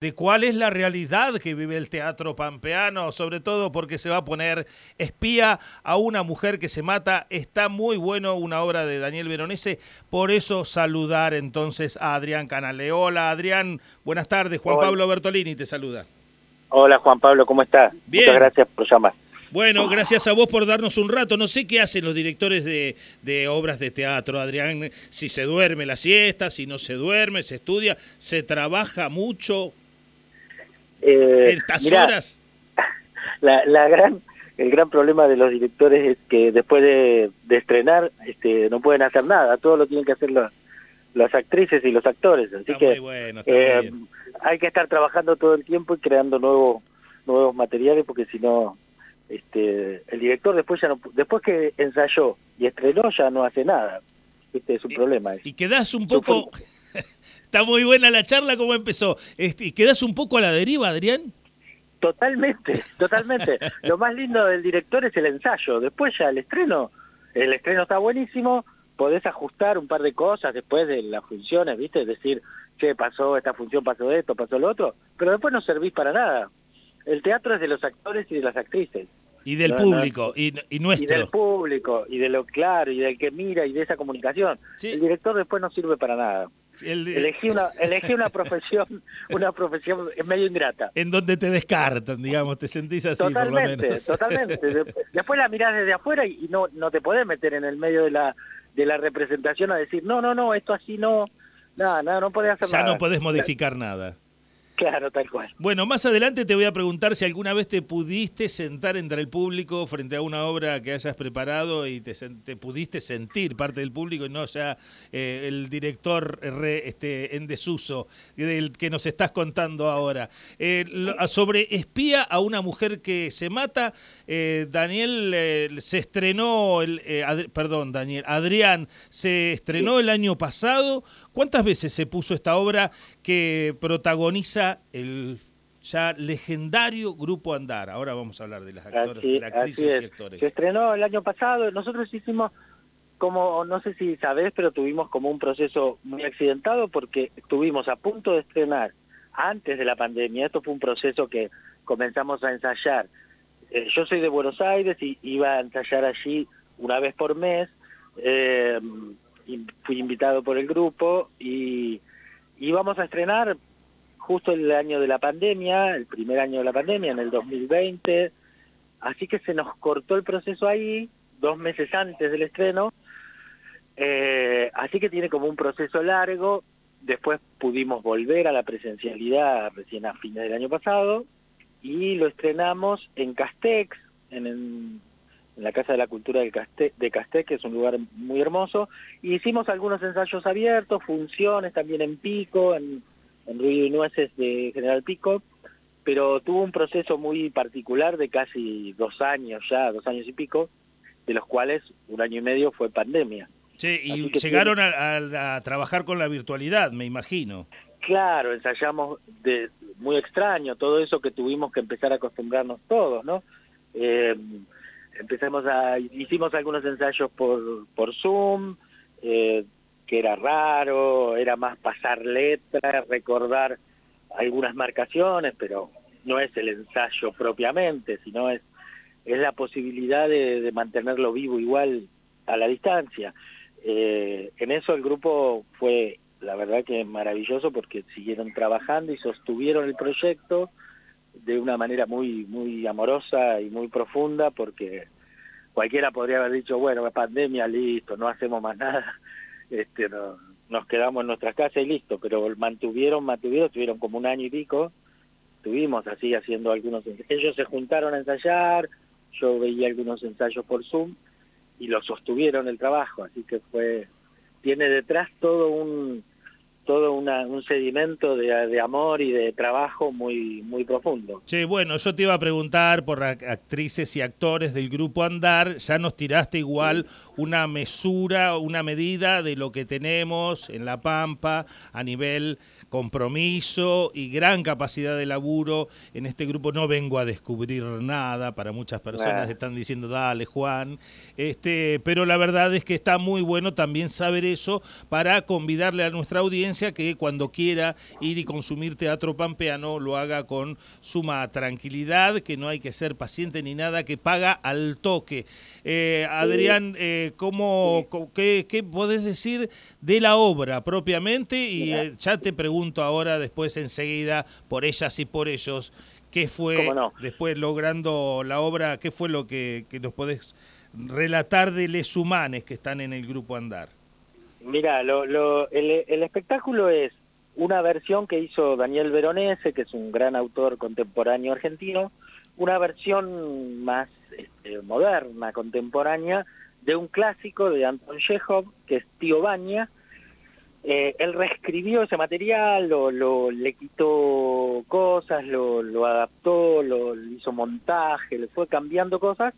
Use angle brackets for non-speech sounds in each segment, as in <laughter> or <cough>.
de cuál es la realidad que vive el teatro pampeano, sobre todo porque se va a poner espía a una mujer que se mata. Está muy bueno una obra de Daniel Veronese, por eso saludar entonces a Adrián Canale. Hola Adrián, buenas tardes. Juan Pablo Bertolini te saluda. Hola Juan Pablo, ¿cómo estás? Bien. Muchas gracias por llamar. Bueno, gracias a vos por darnos un rato. No sé qué hacen los directores de, de, obras de teatro, Adrián, si se duerme la siesta, si no se duerme, se estudia, se trabaja mucho. Eh, ¿Estas mirá, horas? <laughs> La, la gran, el gran problema de los directores es que después de, de estrenar este, no pueden hacer nada, todo lo tienen que hacer los, las actrices y los actores. Así Está que muy bueno, está eh, muy hay que estar trabajando todo el tiempo y creando nuevos nuevos materiales porque si no este el director después ya no después que ensayó y estrenó ya no hace nada este es un Y- problema ese. Y quedás un poco... Está muy buena la charla, ¿cómo empezó? Este, y quedás un poco a la deriva, Adrián. Totalmente, <laughs> totalmente. Lo más lindo del director es el ensayo. Después ya el estreno, el estreno está buenísimo, podés ajustar un par de cosas después de las funciones, ¿viste? Es decir, che, pasó esta función, pasó esto, pasó lo otro, pero después no servís para nada. El teatro es de los actores y de las actrices, Y del No, público, y, y y nuestro. del público, y de lo claro, y del que mira, y de esa comunicación. Sí. El director después no sirve para nada. El- Elegí una, elegí una profesión, una profesión medio ingrata. en donde te descartan, digamos, te sentís así por lo Totalmente, menos. totalmente. De- Después la mirás desde afuera y no, no te podés meter en el medio de la, de la representación a decir, no, no, no, esto así no, nada, nada, no podés hacer ya nada. no podés modificar nada. Claro, tal cual. Bueno, más adelante te voy a preguntar si alguna vez te pudiste sentar entre el público frente a una obra que hayas preparado y te, pudiste sentir parte del público y no ya eh, el director re- este, en desuso del que nos estás contando ahora. Eh, lo- sobre espía a una mujer que se mata, eh, Daniel se estrenó, el, Ad- perdón, Daniel, Adrián se estrenó el año pasado. ¿Cuántas veces se puso esta obra que protagoniza el ya legendario Grupo Andar? Ahora vamos a hablar de las actores, Así, de las actrices es. y actores. Se estrenó el año pasado, nosotros hicimos como, no sé si sabés, pero tuvimos como un proceso muy accidentado porque estuvimos a punto de estrenar antes de la pandemia. Esto fue un proceso que comenzamos a ensayar. Eh, yo soy de Buenos Aires y iba a ensayar allí una vez por mes. eh, fui invitado por el grupo y íbamos a estrenar justo el año de la pandemia, el primer año de la pandemia, en el 2020. Así que se nos cortó el proceso ahí, dos meses antes del estreno. Eh, así que tiene como un proceso largo. Después pudimos volver a la presencialidad recién a fines del año pasado y lo estrenamos en Castex, en, en- en la Casa de la Cultura del Caste- de Castex, que es un lugar muy hermoso. Y hicimos algunos ensayos abiertos, funciones también en Pico, en, en Ruido y Nueces de General Pico pero tuvo un proceso muy particular de casi dos años ya, dos años y pico, de los cuales un año y medio fue pandemia. Che, y llegaron a, a- a trabajar con la virtualidad, me imagino. Claro, ensayamos de muy extraño, todo eso que tuvimos que empezar a acostumbrarnos todos, ¿no? Eh, empezamos a, hicimos algunos ensayos por, por Zoom, eh, que era raro, era más pasar letras, recordar algunas marcaciones, pero no es el ensayo propiamente, sino es, es la posibilidad de, mantenerlo vivo igual a la distancia. Eh, en eso el grupo fue, la verdad que maravilloso porque siguieron trabajando y sostuvieron el proyecto de una manera muy, muy amorosa y muy profunda porque cualquiera podría haber dicho, bueno, pandemia, listo, no hacemos más <laughs> nada, este, no- nos quedamos en nuestras casas y listo, pero mantuvieron, mantuvieron, estuvieron como un año y pico, estuvimos así haciendo algunos, ellos se juntaron a ensayar, yo veía algunos ensayos por Zoom y lo sostuvieron el trabajo, así que fue, tiene detrás todo un, todo una- un sedimento de, de amor y de trabajo muy, muy profundo. Che, bueno, yo te iba a preguntar por ac- actrices y actores del grupo Andar, ya nos tiraste igual una mesura, una medida de lo que tenemos en La Pampa a nivel compromiso y gran capacidad de laburo en este grupo. No vengo a descubrir nada, para muchas personas Nah. están diciendo, dale Juan, este, pero la verdad es que está muy bueno también saber eso para convidarle a nuestra audiencia que cuando quiera ir y consumir teatro pampeano lo haga con suma tranquilidad, que no hay que ser paciente ni nada, que paga al toque. Eh, Adrián, eh, ¿cómo, qué, qué, podés decir de la obra propiamente? Y eh, ya te pregunto ahora, después enseguida, por ellas y por ellos, ¿qué fue después logrando la obra? ¿Qué fue lo que, que nos podés relatar de les humanes que están en el grupo Andar? Mira, lo, lo, el, espectáculo es una versión que hizo Daniel Veronese, que es un gran autor contemporáneo argentino, una versión más este, moderna, contemporánea, de un clásico de Anton Chekhov, que es Tío Baña. Eh, él reescribió ese material, lo, lo le quitó cosas, lo, lo adaptó, lo, hizo montaje, le fue cambiando cosas,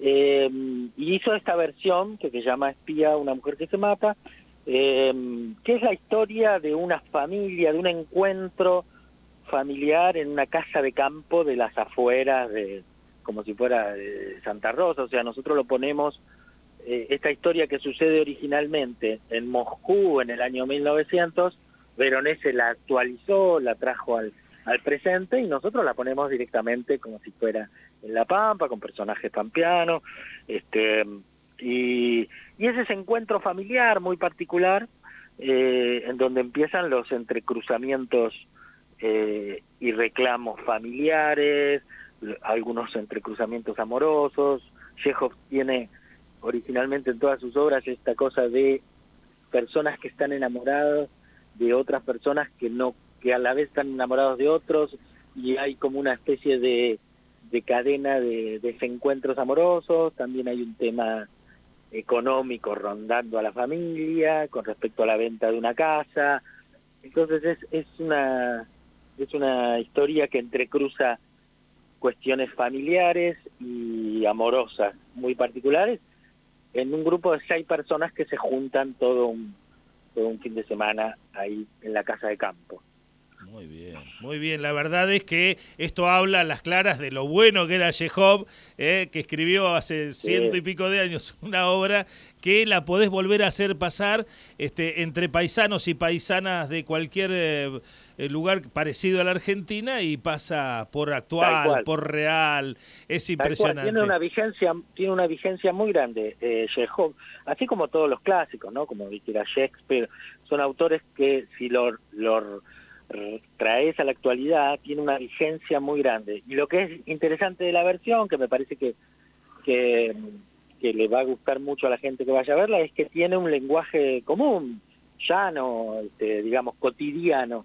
eh, y hizo esta versión que se llama Espía, una mujer que se mata, eh, que es la historia de una familia, de un encuentro familiar en una casa de campo de las afueras, de, como si fuera de Santa Rosa, o sea, nosotros lo ponemos, eh, esta historia que sucede originalmente en Moscú en el año 1900, Veronese la actualizó, la trajo al, al presente y nosotros la ponemos directamente como si fuera en La Pampa, con personajes pampeanos, este, y, y es ese encuentro familiar muy particular, eh, en donde empiezan los entrecruzamientos eh, y reclamos familiares, algunos entrecruzamientos amorosos. Chekhov tiene originalmente en todas sus obras esta cosa de personas que están enamoradas de otras personas que no que a la vez están enamorados de otros y hay como una especie de, de cadena de desencuentros amorosos, también hay un tema económico rondando a la familia, con respecto a la venta de una casa. Entonces es, es, una, es una historia que entrecruza cuestiones familiares y amorosas muy particulares en un grupo de seis personas que se juntan todo un, todo un fin de semana ahí en la casa de campo. Muy bien, muy bien. La verdad es que esto habla a las claras de lo bueno que era Chekhov, eh, que escribió hace ciento y pico de años <laughs> una obra que la podés volver a hacer pasar este, entre paisanos y paisanas de cualquier eh, lugar parecido a la Argentina y pasa por actual, por real. Es impresionante. Tiene una vigencia, tiene una vigencia muy grande eh, Chekhov, así como todos los clásicos, ¿no? Como dijera Shakespeare, son autores que si lo, lo traes a la actualidad tiene una vigencia muy grande. Y lo que es interesante de la versión, que me parece que, que, le va a gustar mucho a la gente que vaya a verla, es que tiene un lenguaje común, llano, este, digamos, cotidiano,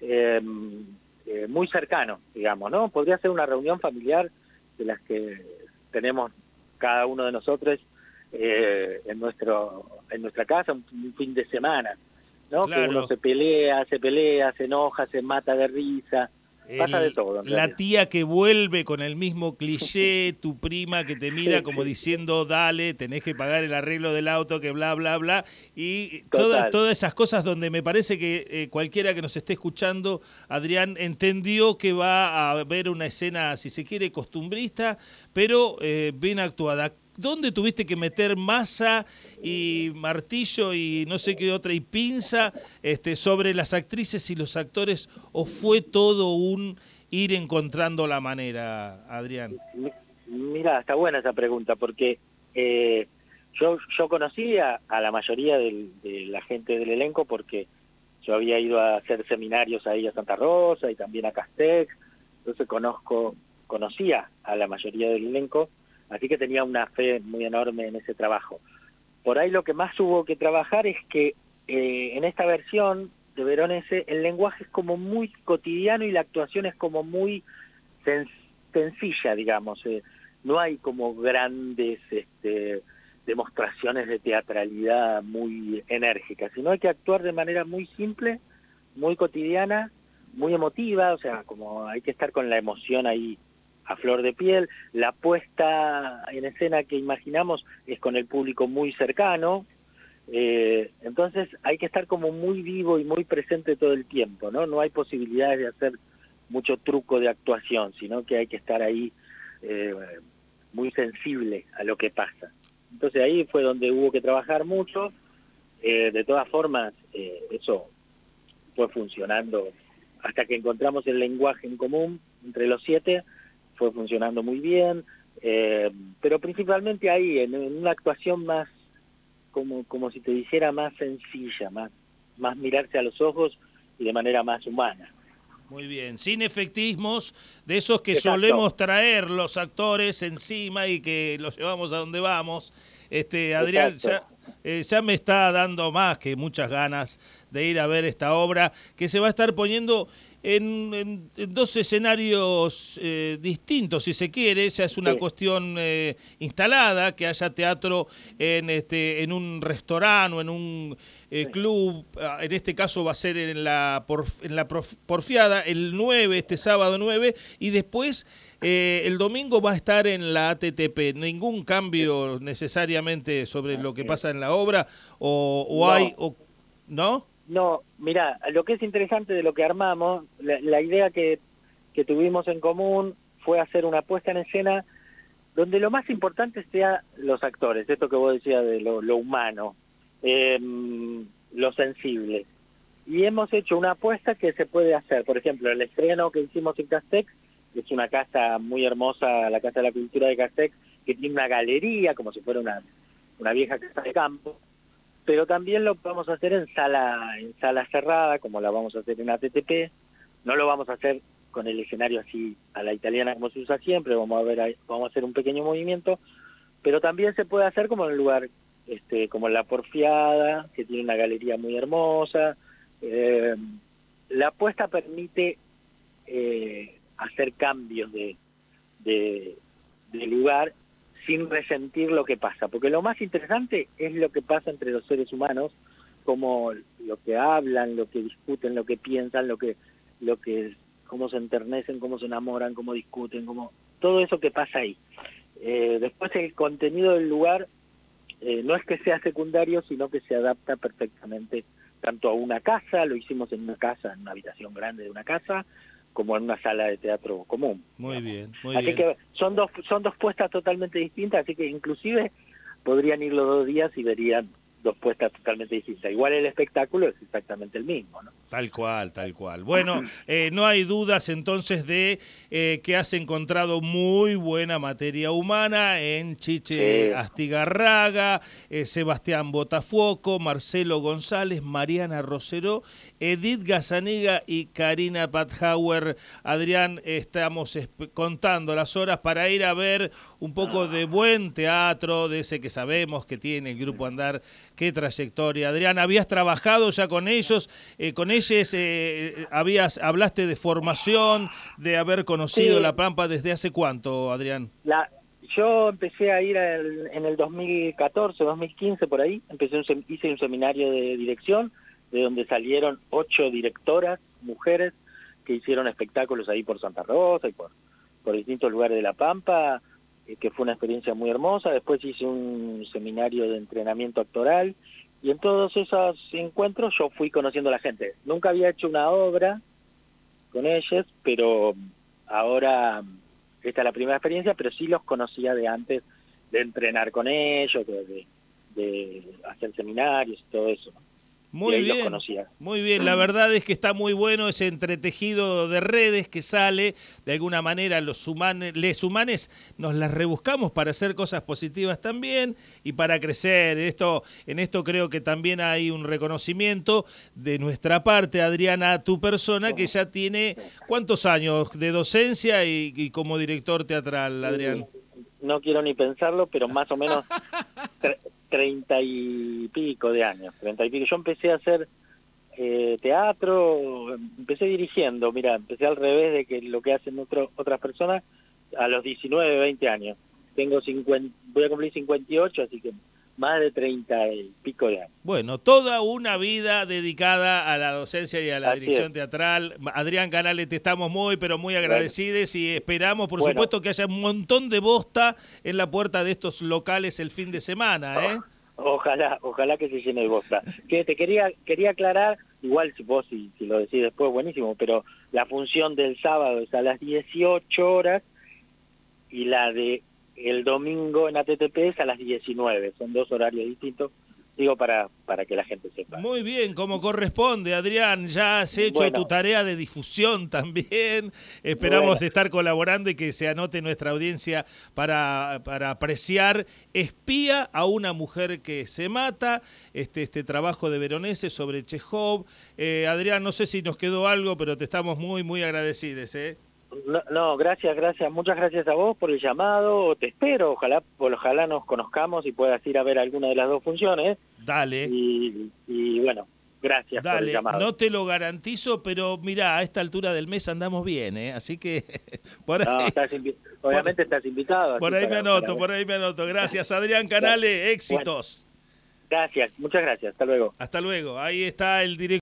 em, eh, muy cercano, digamos, ¿no? Podría ser una reunión familiar de las que tenemos cada uno de nosotros eh, en, nuestro, en nuestra casa, un fin de semana. ¿No? Que uno se pelea, se pelea, se enoja, se mata de risa. Pasa de todo. La tía que vuelve con el mismo cliché, <laughs> tu prima que te mira como diciendo, dale, tenés que pagar el arreglo del auto, que bla, bla, bla. Y todas, todas esas cosas donde me parece que eh, cualquiera que nos esté escuchando, Adrián, entendió que va a haber una escena, si se quiere, costumbrista, pero eh, bien actuada. ¿Dónde tuviste que meter masa y martillo y no sé qué otra y pinza este, sobre las actrices y los actores o fue todo un ir encontrando la manera, Adrián? Mira, está buena esa pregunta porque eh, yo, yo conocía a la mayoría de la gente del elenco porque yo había ido a hacer seminarios ahí a Santa Rosa y también a Castex, entonces conozco, conocía a la mayoría del elenco Así que tenía una fe muy enorme en ese trabajo. Por ahí lo que más hubo que trabajar es que eh, en esta versión de Veronese el lenguaje es como muy cotidiano y la actuación es como muy sencilla, digamos. Eh, no hay como grandes este, demostraciones de teatralidad muy enérgicas, sino hay que actuar de manera muy simple, muy cotidiana, muy emotiva, o sea, como hay que estar con la emoción ahí a flor de piel. La puesta en escena que imaginamos es con el público muy cercano, eh, entonces hay que estar como muy vivo y muy presente todo el tiempo, ¿no? No hay posibilidades de hacer mucho truco de actuación, sino que hay que estar ahí eh, muy sensible a lo que pasa. Entonces ahí fue donde hubo que trabajar mucho. Eh, de todas formas, eso fue funcionando hasta que encontramos el lenguaje en común entre los siete, fue funcionando muy bien, eh, pero principalmente ahí, en, una actuación más, como, como si te dijera, más sencilla, más, más mirarse a los ojos y de manera más humana. Muy bien, sin efectismos de esos que solemos traer los actores encima y que los llevamos a donde vamos. Este, Adrián, ya, eh, ya, me está dando más que muchas ganas de ir a ver esta obra que se va a estar poniendo en, dos escenarios eh, distintos, si se quiere. Ya es una cuestión eh, instalada, que haya teatro en, este, en un restaurante o en un eh, club. Ah, en este caso va a ser en la, en la Porfiada, el 9, este sábado 9, y después... el domingo va a estar en la ATTP. Ningún cambio necesariamente sobre lo que pasa en la obra o, hay, o, ¿no? No, mira, lo que es interesante de lo que armamos, la, idea que, que, tuvimos en común fue hacer una puesta en escena donde lo más importante sea los actores, esto que vos decías de lo, humano, em, lo sensible. Y hemos hecho una apuesta que se puede hacer, por ejemplo, el estreno que hicimos en Castex, que es una casa muy hermosa, la Casa de la Cultura de Castex, que tiene una galería, como si fuera una, una vieja casa de campo, pero también lo vamos a hacer en sala, en sala cerrada, como la vamos a hacer en ATTP, no lo vamos a hacer con el escenario así a la italiana como se usa siempre, vamos a ver vamos a hacer un pequeño movimiento, pero también se puede hacer como en un lugar este, como la Porfiada, que tiene una galería muy hermosa. Eh, la apuesta permite eh, hacer cambios de, de, de lugar sin resentir lo que pasa, porque lo más interesante es lo que pasa entre los seres humanos, como lo que hablan, lo que discuten, lo que piensan, lo que, lo que, cómo se enternecen, cómo se enamoran, cómo discuten, cómo, todo eso que pasa ahí. Eh, después el contenido del lugar eh, no es que sea secundario, sino que se adapta perfectamente tanto a una casa, lo hicimos en una casa, en una habitación grande de una casa, como en una sala de teatro común. Muy bien, muy así que son dos, son dos puestas totalmente distintas, así que inclusive podrían ir los dos días y verían dos puestas totalmente distintas. Igual el espectáculo es exactamente el mismo, ¿no? Tal cual, tal cual. Bueno, <clears throat> eh, no hay dudas entonces de eh, que has encontrado muy buena materia humana en Chiche Astigarraga, eh, Sebastián Botafuoco, Marcelo González, Mariana Rosero, Edith Gazaniga y Karina Pathauer. Adrián, estamos contando las horas para ir a ver un poco de buen teatro, de ese que sabemos que tiene el Grupo Andar Qué trayectoria. Adrián, ¿habías trabajado ya con ellos? ¿Con ellos eh, habías, hablaste de formación, de haber conocido La Pampa desde hace cuánto, Adrián? La, yo empecé a ir en el 2014, 2015, por ahí. Empecé un, hice un seminario de dirección, de donde salieron ocho directoras, mujeres, que hicieron espectáculos ahí por Santa Rosa y por, por distintos lugares de La Pampa eh, que fue una experiencia muy hermosa. Después hice un seminario de entrenamiento actoral y en todos esos encuentros yo fui conociendo a la gente. Nunca había hecho una obra con ellos, pero ahora esta es la primera experiencia, pero sí los conocía de antes de entrenar con ellos, de, de hacer seminarios y todo eso. Muy bien, muy bien. La verdad es que está muy bueno ese entretejido de redes que sale. De alguna manera los humanes, les humanes nos las rebuscamos para hacer cosas positivas también y para crecer. Esto, en esto creo que también hay un reconocimiento de nuestra parte, Adriana, tu persona, que ya tiene cuántos años de docencia y como director teatral, Adrián. No quiero ni pensarlo, pero más o menos <laughs> treinta y pico de años, treinta y pico. Yo empecé a hacer eh, teatro, empecé dirigiendo, mira, empecé al revés de que lo que hacen otro, otras personas a los 19, 20 años. Tengo 50, voy a cumplir 58, así que más de 30 y pico de años. Bueno, toda una vida dedicada a la docencia y a la dirección teatral. Adrián Canales, te estamos muy, pero muy agradecidos y esperamos, por supuesto, que haya un montón de bosta en la puerta de estos locales el fin de semana, ¿eh? Ojalá, ojalá que se llene de bosta. Que te quería quería aclarar, igual vos si, si lo decís después, buenísimo, pero la función del sábado es a las 18 horas y la de el domingo en ATTP es a las 19, son dos horarios distintos, digo para, para que la gente sepa. Muy bien, como corresponde, Adrián, ya has hecho tu tarea de difusión <laughs> también. Esperamos estar colaborando y que se anote nuestra audiencia para, para apreciar Espía a una mujer que se mata, este, este trabajo de Veronese sobre Chekhov. Eh, Adrián, no sé si nos quedó algo, pero te estamos muy, muy agradecidos. ¿eh? No, gracias, gracias. Muchas gracias a vos por el llamado. Te espero. Ojalá, ojalá nos conozcamos y puedas ir a ver alguna de las dos funciones. Dale. Y, bueno, gracias por el llamado. No te lo garantizo, pero mira, a esta altura del mes andamos bien, ¿eh? Así que por ahí. obviamente estás invitado. Por ahí me anoto, por ahí me anoto. Gracias, Adrián Canale. Éxitos. gracias, muchas gracias. Hasta luego. Hasta luego. Ahí está el director.